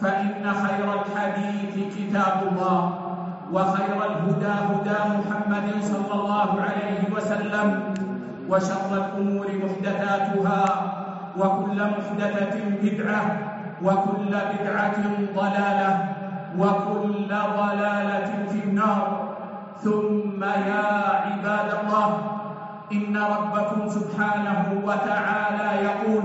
فإن خير الحديث كتاب الله وخير الهدى هدى محمد صلى الله عليه وسلم وشر الأمور محدثاتها وكل محدثة بدعة وكل بدعة ضلالة وكل ضلالة في النار. ثم يا عباد الله إن ربكم سبحانه وتعالى يقول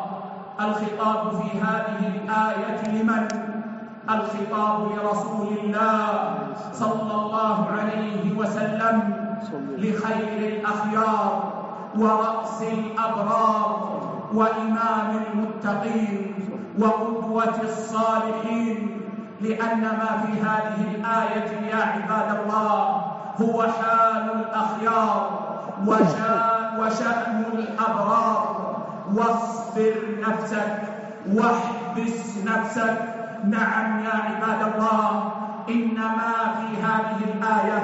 الخطاب في هذه الآية لمن؟ الخطاب لرسول الله صلى الله عليه وسلم لخير الأخيار ورأس الأبرار وإمام المتقين وقدوة الصالحين لأن ما في هذه الآية يا عباد الله هو حال الأخيار وشأن الأبرار واصبر نفسك واحبس نفسك. نعم يا عباد الله إنما في هذه الآية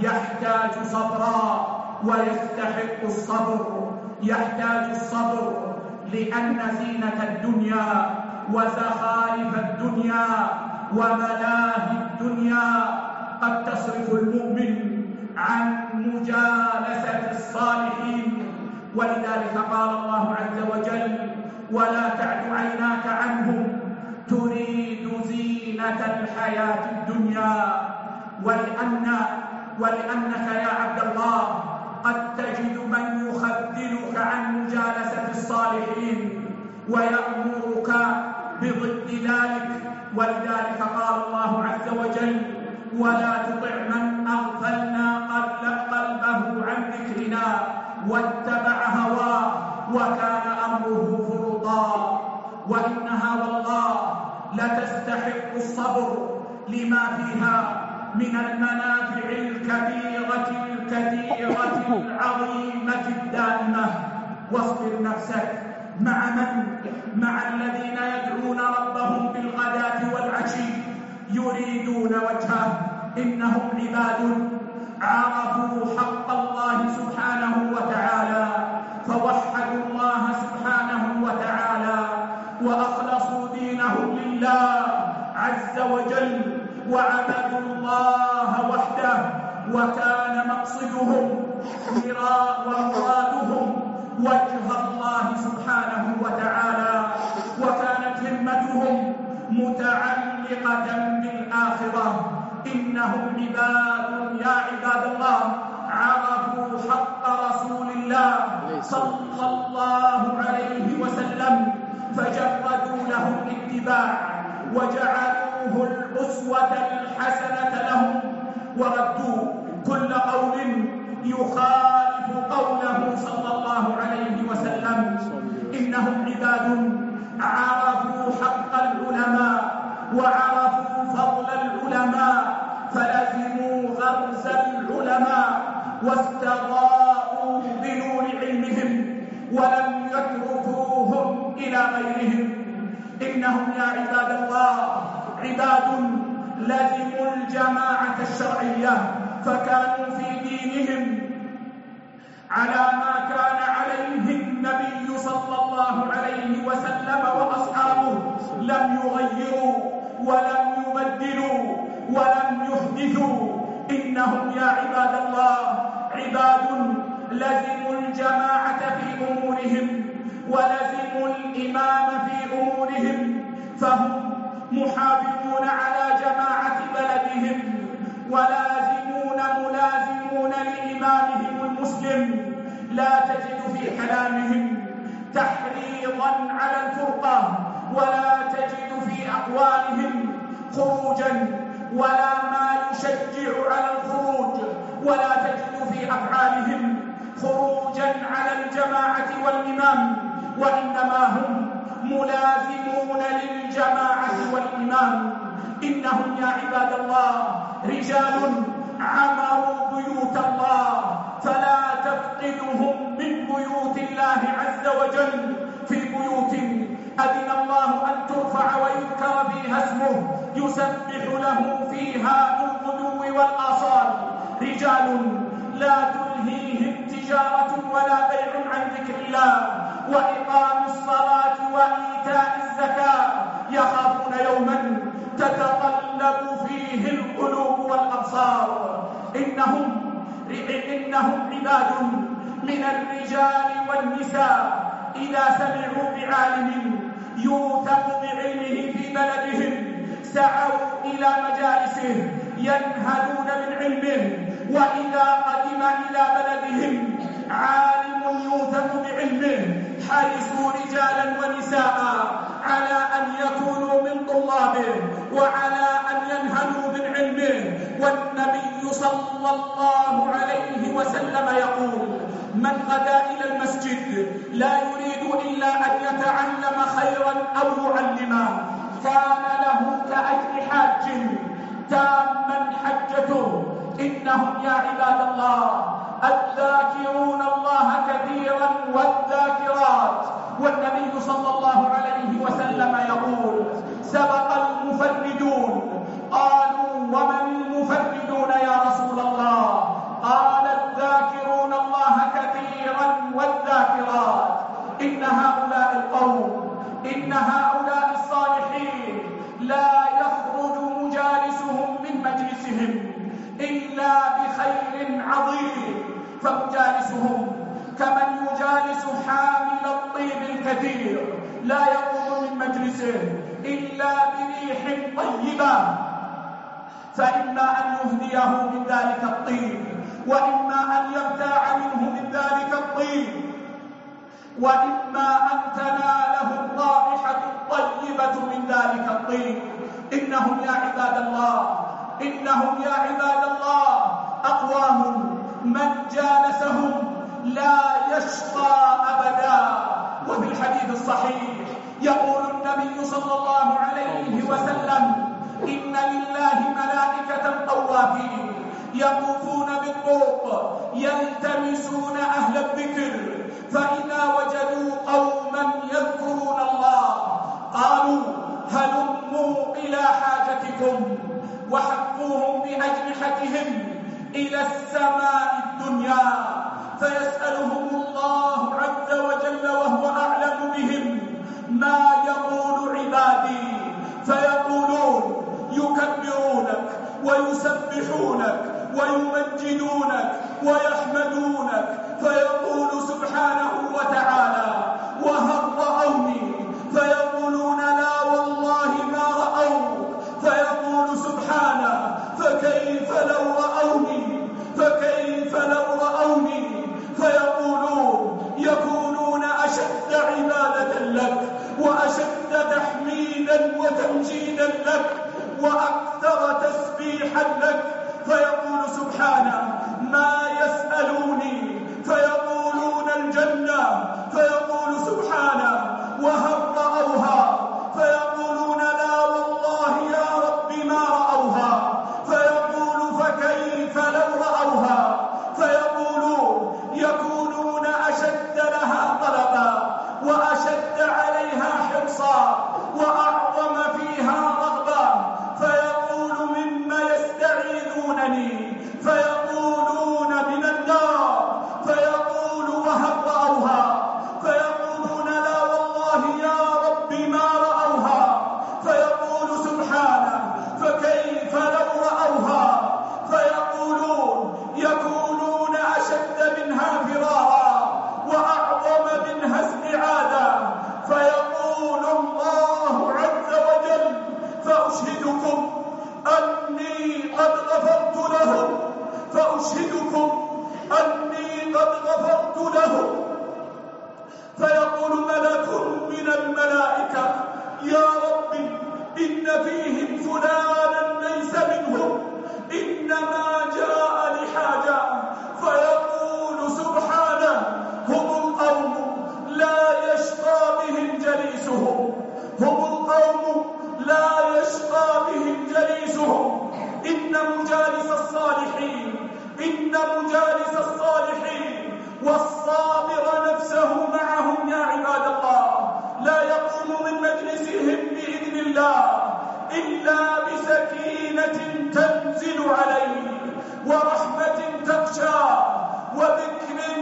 يحتاج صبرا ويستحق الصبر. يحتاج الصبر لأن زينة الدنيا وزخارف الدنيا وملاهي الدنيا. قد تصرف المؤمن عن مجالسة الصالحين. ولذلك قال الله عز وجل ولا تعد عيناك عنهم تريد زينة الحياة الدنيا ولأن ولأنك يا عبد الله قد تجد من يخذلك عن مجالسة الصالحين ويأمرك بضد ذلك. ولذلك قال الله عز وجل ولا تطع من أغفلنا قلبه عن ذكرنا. واتبع هواه وكان أمره فرطا وإنها والله لتستحق الصبر لما فيها من المنافع الكبيرة الكثيرة العظيمة الدائمة. واصبر نفسك مع من؟ مع الذين يدعون ربهم بالغداة والعشي يريدون وجهه. إنهم عباد عرفوا حق الله سبحانه وتعالى فوحدوا الله سبحانه وتعالى وأخلصوا دينهم لله عز وجل وعبدوا الله وحده وكان مقصدهم ومرادهم وجه الله سبحانه وتعالى وكانت همتهم متعلقة بالآخرة. إنهم عباد يا عباد الله عرفوا حق رسول الله صلى الله عليه وسلم فجردوا له الاتباع وجعلوه الأسوة الحسنة لهم وردوا كل قول يخالف قول على ما كان عليه النبي صلى الله عليه وسلم وأصحابه. لم يغيروا ولم يبدلوا ولم يحدثوا. إنهم يا عباد الله عباد لزموا الجماعة في أمورهم ولزموا الإمام في أمورهم. فهم محافظون على جماعة بلدهم. ولازمون ملازمون لإمامهم. بهم لا تجد في كلامهم تحريضا على الفرقة ولا تجد في أقوالهم خروجا ولا ما يشجع على الخروج ولا تجد في أفعالهم خروجا على الجماعة والإمام وإنما هم ملازمون للجماعة والإمام إنهم يا عباد الله رجال عمروا بيوت الله فلا تفقدهم من بيوت الله عز وجل. في بيوت أذن الله أن ترفع ويذكر فيها اسمه. يسبح له فيها بالغدو والآصال. رجال لا تلهيهم تجارة ولا بيع عن ذكر الله. وإقام الصلاة وإيتاء الزكاة. يخافون يوماً تتقلب فيه القلوب والأبصار. إنهم إنهم عباد من الرجال والنساء. إذا سمعوا بعالم يوثق بعلمه في بلدهم سعوا إلى مجالسه ينهلون من علمه. وإذا قدم إلى بلدهم عالم يوثق بعلمه. حرصوا رجالا ونساء على أن يكونوا من طلابه. وعلى أن ينهلوا من علمه والنبي صلى الله عليه وسلم يقول من غدا إلى المسجد لا يريد إلا أن يتعلم خيرا أو يعلما كان له كأجر حاج تاما حجته. إنهم يا عباد الله الذاكرون الله كثيرا والذاكرات. والنبي صلى الله عليه وسلم يقول سبق المفردون. قالوا ومن المفردون يا رسول الله؟ قال الذاكرون الله كثيرا والذاكرات. إن هؤلاء القوم إن هؤلاء الصالحين لا يخرج مجالسهم من مجلسهم إلا بخير عظيم. فمجالسهم كمن يجالس حامل الطيب الكثير. لا يقوم من مجلسه. إلا بريح طيبة. فإما أن يهديه من ذلك الطيب وإما أن يبتاع منه من ذلك الطيب وإما أن تناله الرائحة الطيبة من ذلك الطيب إنهم يا عباد الله إنهم يا عباد الله أقوام من جالسهم لا يشقى أبدا. وفي الحديث الصحيح يقول النبي صلى الله عليه وسلم إن لله ملائكة طوافين يطوفون بالطرق يلتمسون أهل الذكر فإذا وجدوا قوما يذكرون الله قالوا هلموا إلى حاجتكم وحقوهم بأجنحتهم إلى السماء الدنيا فيسألهم الله ويمجدونك ويحمدونك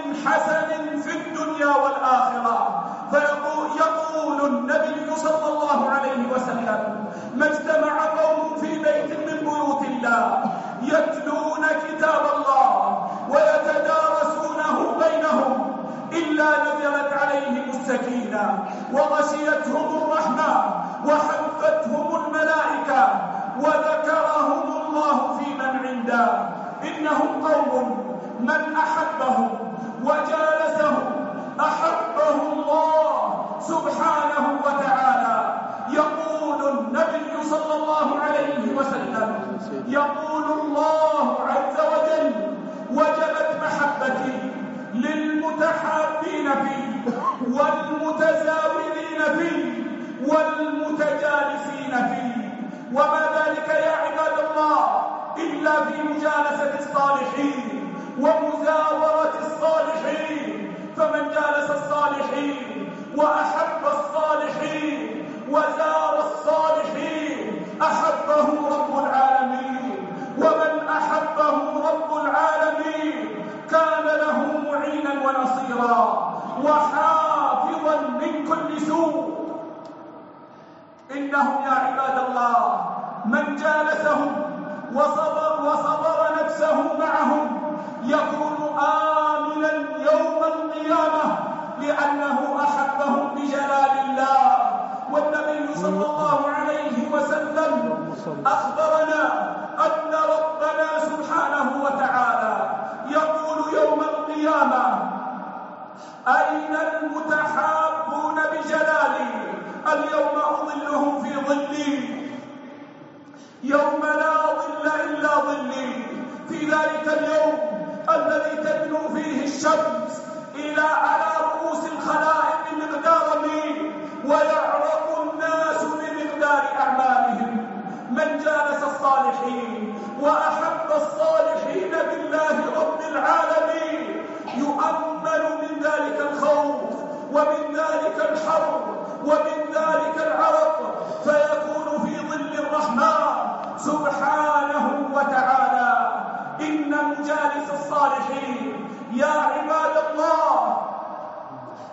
من حسن في الدنيا والآخرة. فيقول النبي صلى الله عليه وسلم ما اجتمع قوم في بيت من بيوت الله يتلون كتاب الله ويتدارسونه بينهم إلا نزلت عليهم السكينة وغشيتهم الرحمة وحسنة والمتجالسين فيه. وما ذلك يا عباد الله إلا في مجالسة الصالحين ومزاورة الصالحين. فمن جالس الصالحين وأحب الصالحين إنهم يا عباد الله من جالسهم وصبر, وصبر نفسه معهم يكون آمنا يوم القيامة لأنه أحبهم بجلال الله. والنبي صلى الله عليه وسلم أخبرنا أن ربنا سبحانه وتعالى يقول يوم القيامة أين المتحابون أظلهم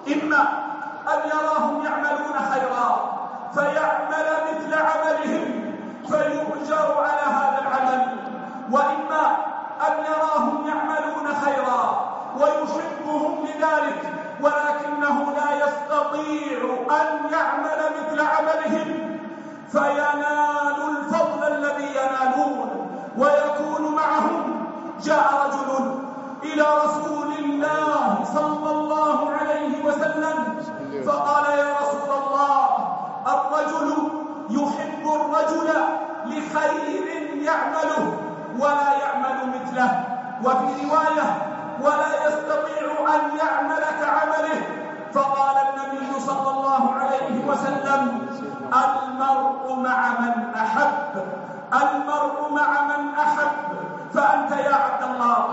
إما أن يراهم يعملون خيرا فيعمل مثل عملهم فيؤجر على هذا العمل. وإما أن يراهم يعملون خيرا ويحبهم لذلك ولكنه لا يستطيع أن يعمل مثل عملهم. فينال الفضل الذي ينالون ويكون معهم. جاء رجل إلى رسول الله صلى الله فقال يا رسول الله الرجل يحب الرجل لخير يعمله ولا يعمل مثله وفي رواية ولا يستطيع أن يعمل كعمله. فقال النبي صلى الله عليه وسلم المرء مع من أحب المرء مع من أحب. فأنت يا عبد الله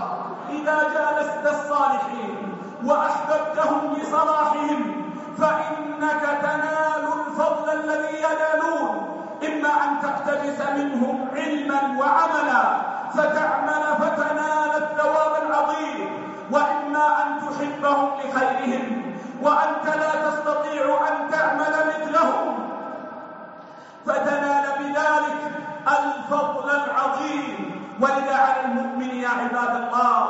إذا جالست الصالحين وأحببتهم لصلاحهم فإنك تنال الفضل الذي ينالون. إما أن تقتبس منهم علما وعملا فتعمل فتنال الثواب العظيم. وإما أن تحبهم لخيرهم وأنت لا تستطيع أن تعمل مثلهم. فتنال بذلك الفضل العظيم. ولذا على المؤمن يا عباد الله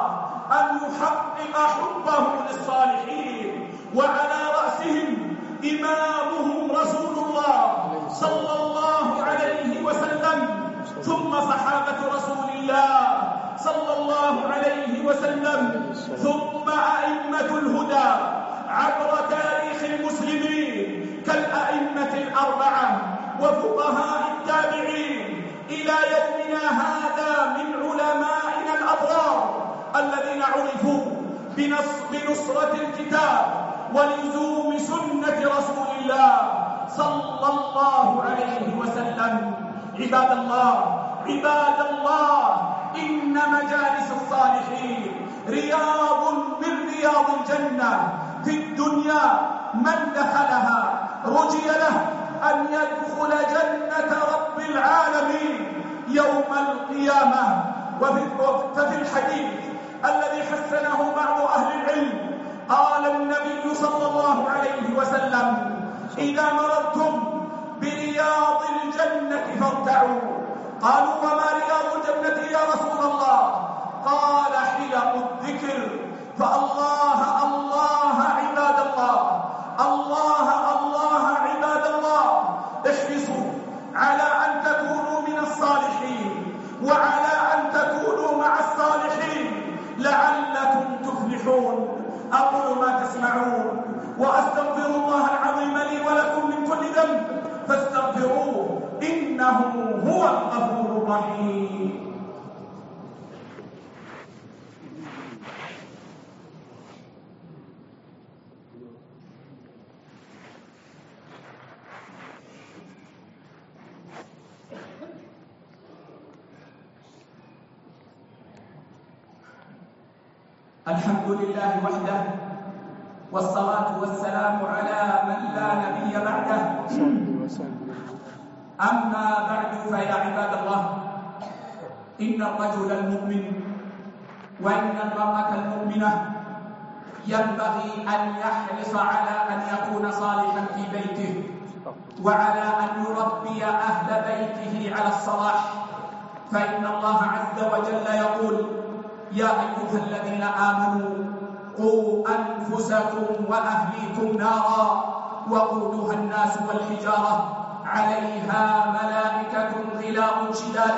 أن يحقق حبه للصالحين. وعلى رأسهم إمامهم رسول الله صلى الله عليه وسلم ثم صحابة رسول الله صلى الله عليه وسلم ثم أئمة الهدى عبر تاريخ المسلمين كالأئمة الأربعة وفقهاء التابعين إلى يومنا هذا من علمائنا الأبرار الذين عرفوا بنصرة الكتاب ولزوم سنة رسول الله صلى الله عليه وسلم. عباد الله عباد الله إن مجالس الصالحين رياض من رياض الجنة. في الدنيا من دخلها رجي له أن يدخل جنة رب العالمين يوم القيامة. وفي الحديث الذي حسنه بعض أهل العلم قال النبي صلى الله عليه وسلم إذا مرضتم برياض الجنة فارتعوا قالوا وما رياض الجنة يا رسول الله؟ قال حلق الذكر. فالله الله عباد الله الله الله عباد الله احرصوا على أن تكونوا من الصالحين وعلى تسمعون وأستغفر الله العظيم لي ولكم من كل ذنب فاستغفروه إنه هو الغفور الرحيم. الحمد لله وحده والصلاة والسلام على من لا نبي بعده. أما بعد فيا عباد الله إن الرجل المؤمن وإن المرأة المؤمنة ينبغي أن يحرص على أن يكون صالحا في بيته وعلى أن يربي أهل بيته على الصلاح. فإن الله عز وجل يقول يا أيها الذين آمنوا قوا أنفسكم وأهليكم نارا وقودها الناس والحجارة. عليها ملائكة غلاظ شداد.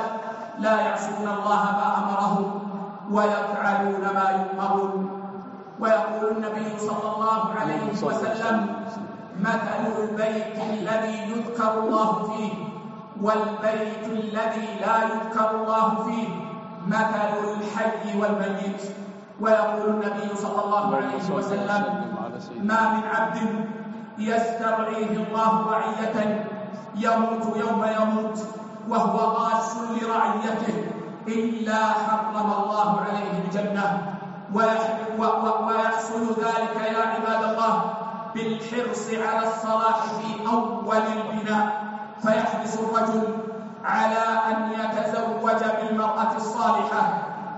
لا يعصون الله ما أمرهم ويفعلون ما يؤمرون. ويقول النبي صلى الله عليه وسلم مثل البيت الذي يذكر الله فيه والبيت الذي لا يذكر الله فيه مثل الحي والميت. ويقول النبي صلى الله عليه وسلم ما من عبد يسترعيه الله رعية يموت يوم يموت وهو غاش لرعيته إلا حرم الله عليه الجنة. ويحصل ذلك يا عباد الله بالحرص على الصلاح في أول البناء. فيحرص الرجل على أن يتزوج بالمرأة الصالحة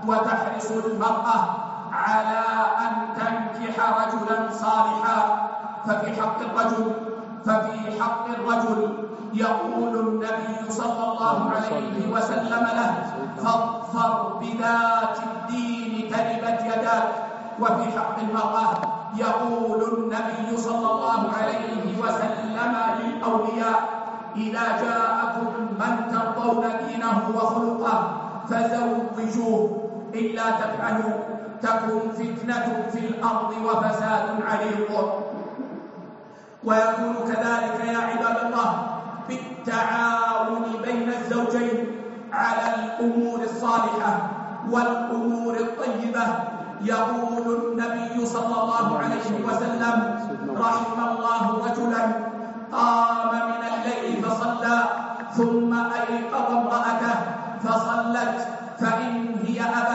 وتحرص المرأة على أن تنكح رجلا صالحا ففي حق الرجل ففي حق الرجل يقول النبي صلى الله عليه وسلم له فاظفر بذات الدين تربت يداك. وفي حق المرأة يقول النبي صلى الله عليه وسلم للأولياء إذا جاءكم من ترضون دينه وخلقه فزوجوه إلا تفعلوا تكن فتنة في الأرض وفساد عليق. ويكون كذلك يا عباد الله بالتعاون بين الزوجين على الأمور الصالحة والأمور الطيبة. يقول النبي صلى الله عليه وسلم رحم الله رجلا قام من الليل فصلى ثم أيقظ امرأته فصلت فإن هي أبدا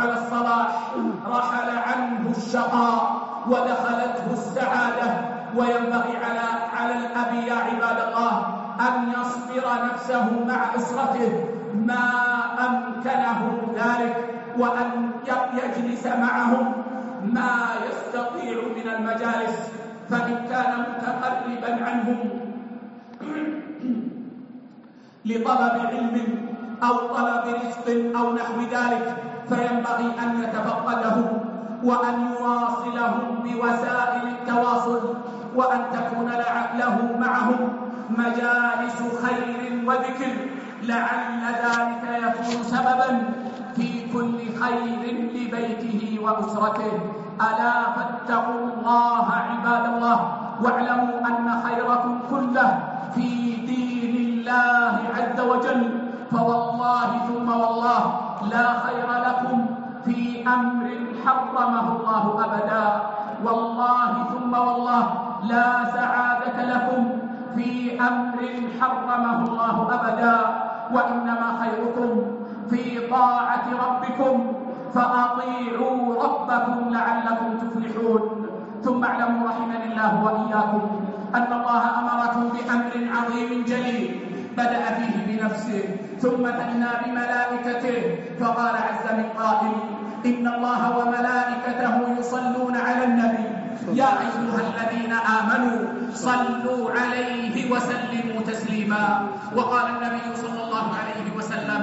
على الصلاح رحل عنه الشقاء ودخلته السعادة. وينبغي على على الأب يا عباد الله أن يصبر نفسه مع أسرته. ما أمكنه ذلك وأن يجلس معهم. ما يستطيع من المجالس. فإن كان متقربا عنهم لطلب علم أو طلب رزق أو نحو ذلك. فينبغي أن نتفقدهم وأن يواصلهم بوسائل التواصل وأن تكون له معهم مجالس خير وذكر لعل ذلك يكون سببا في كل خير لبيته وأسرته. ألا فاتقوا الله عباد الله واعلموا أن خيركم كله في دين الله عز وجل. فوالله ثم والله لا خير لكم في أمر حرمه الله أبدا. والله ثم والله لا سعادة لكم في أمر حرمه الله أبدا. وإنما خيركم في طاعة ربكم. فأطيعوا ربكم لعلكم تفلحون. ثم اعلموا رحمني الله وإياكم. أن الله أمركم بأمر عظيم جليل. بدأ فيه بنفسه ثم أتنا بملائكته فقال عز من قائل إن الله وملائكته يصلون على النبي. يا أيها الذين آمنوا صلوا عليه وسلموا تسليما. وقال النبي صلى الله عليه وسلم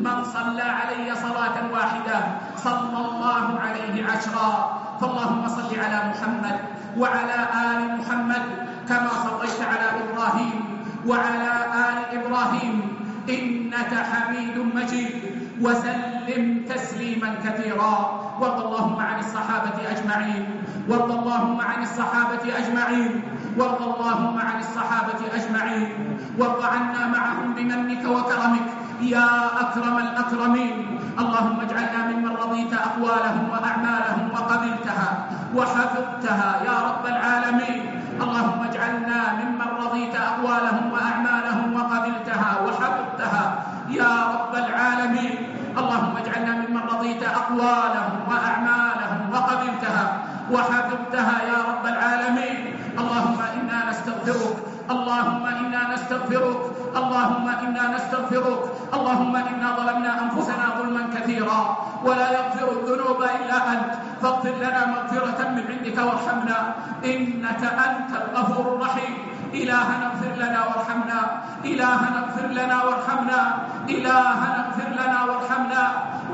من صلى علي صلاة واحدة صلى الله عليه عشرا. فاللهم صل على محمد وعلى آل محمد كما صليت على إبراهيم وعلى آل إبراهيم إنك حميد مجيد. وسلم تسليما كثيرا. وارض اللهم عن الصحابة أجمعين. وارض اللهم عن الصحابة أجمعين. وارض اللهم عن الصحابة أجمعين. وارض عنا معهم بمنك وكرمك. يا أكرم الأكرمين. اللهم اجعلنا ممن رضيت أقوالهم وأعمالهم وقبلتها وحفظتها يا رب العالمين. اللهم اجعلنا ممن رضيت أقوالهم وأعمالهم وقبلتها وحفظتها يا رب العالمين. اللهم اجعلنا ممن رضيت أقوالهم وأعمالهم وقبلتها وحفظتها يا رب العالمين. اللهم إنا نستغفرك. اللهم إنا نستغفرك. اللهم إنا نستغفرك. اللهم إنا ظلمنا أنفسنا ظلما كثيرا ولا يغفر الذنوب إلا أنت. فاغفر لنا مغفرة من عندك وارحمنا. إنك أنت الغفور الرحيم. إلهنا اغفر لنا وارحمنا. إلهنا اغفر لنا وارحمنا. إلهنا اغفر لنا وارحمنا.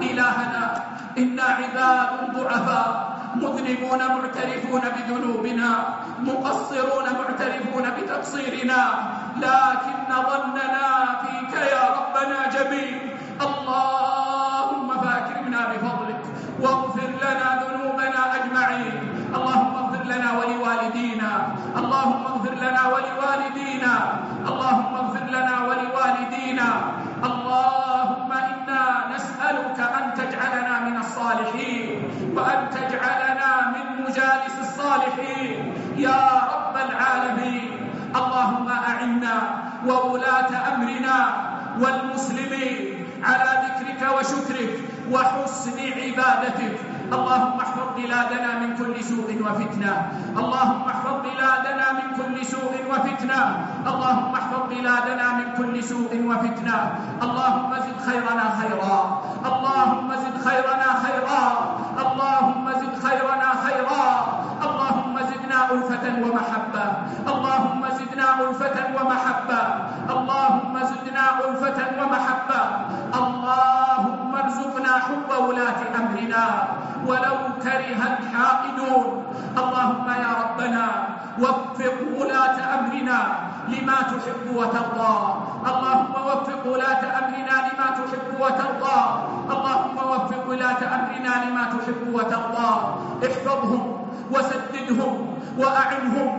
إلهنا إنا عباد ضعفاء مذنبون معترفون بذنوبنا مقصرون معترفون بتقصيرنا لكن ظننا فيك يا ربنا جميل. اللهم فاكرمنا بفضلك واغفر لنا ذنوبنا أجمعين. اللهم اغفر لنا ولوالدينا اللهم اغفر لنا ولوالدينا اللهم اغفر لنا ولوالدينا. الصالحين. يا رب العالمين. اللهم أعنا وولاة أمرنا والمسلمين على ذكرك وشكرك وحسن عبادتك. اللهم احفظ بلادنا من كل سوء وفتنة. اللهم احفظ بلادنا من كل سوء وفتنة. اللهم احفظ بلادنا من كل سوء وفتنة. اللهم زد خيرنا خيرا. اللهم زد خيرنا خيرا. اللهم زد خيرنا خيرا. اللهم زدنا ألفة ومحبة. اللهم زدنا ألفة ومحبة. اللهم زدنا ألفة ومحبة. اللهم ارزقنا حب ولاة أمرنا. ولو كره الحائدون اللهم يا ربنا وفق ولاة أمرنا لما تحب وترضى. اللهم وفق ولاة أمرنا لما تحب وترضى. اللهم وفق ولاة أمرنا لما تحب وترضى. احفظهم وسددهم وأعنهم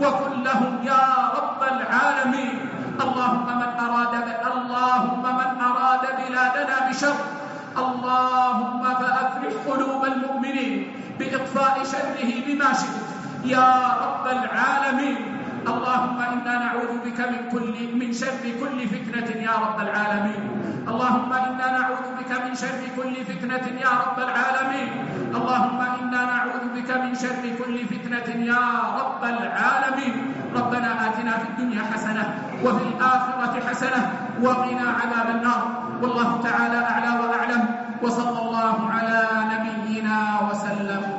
وكن لهم يا رب العالمين. اللهم من أراد اللهم من أراد بلادنا بشر. اللهم فأفرح قلوب المؤمنين بإطفاء شره بما شئت. يا رب العالمين. اللهم إنا نعوذ بك من, كل من شر كل فتنة يا رب العالمين. اللهم إنا نعوذ بك من شر كل فتنة يا رب العالمين. اللهم إنا نعوذ بك من شر كل فتنة يا رب العالمين. ربنا آتنا في الدنيا حسنة وفي الآخرة حسنة وقنا عذاب النار. والله تعالى أعلى وأعلم. وصلى الله على نبينا وسلم.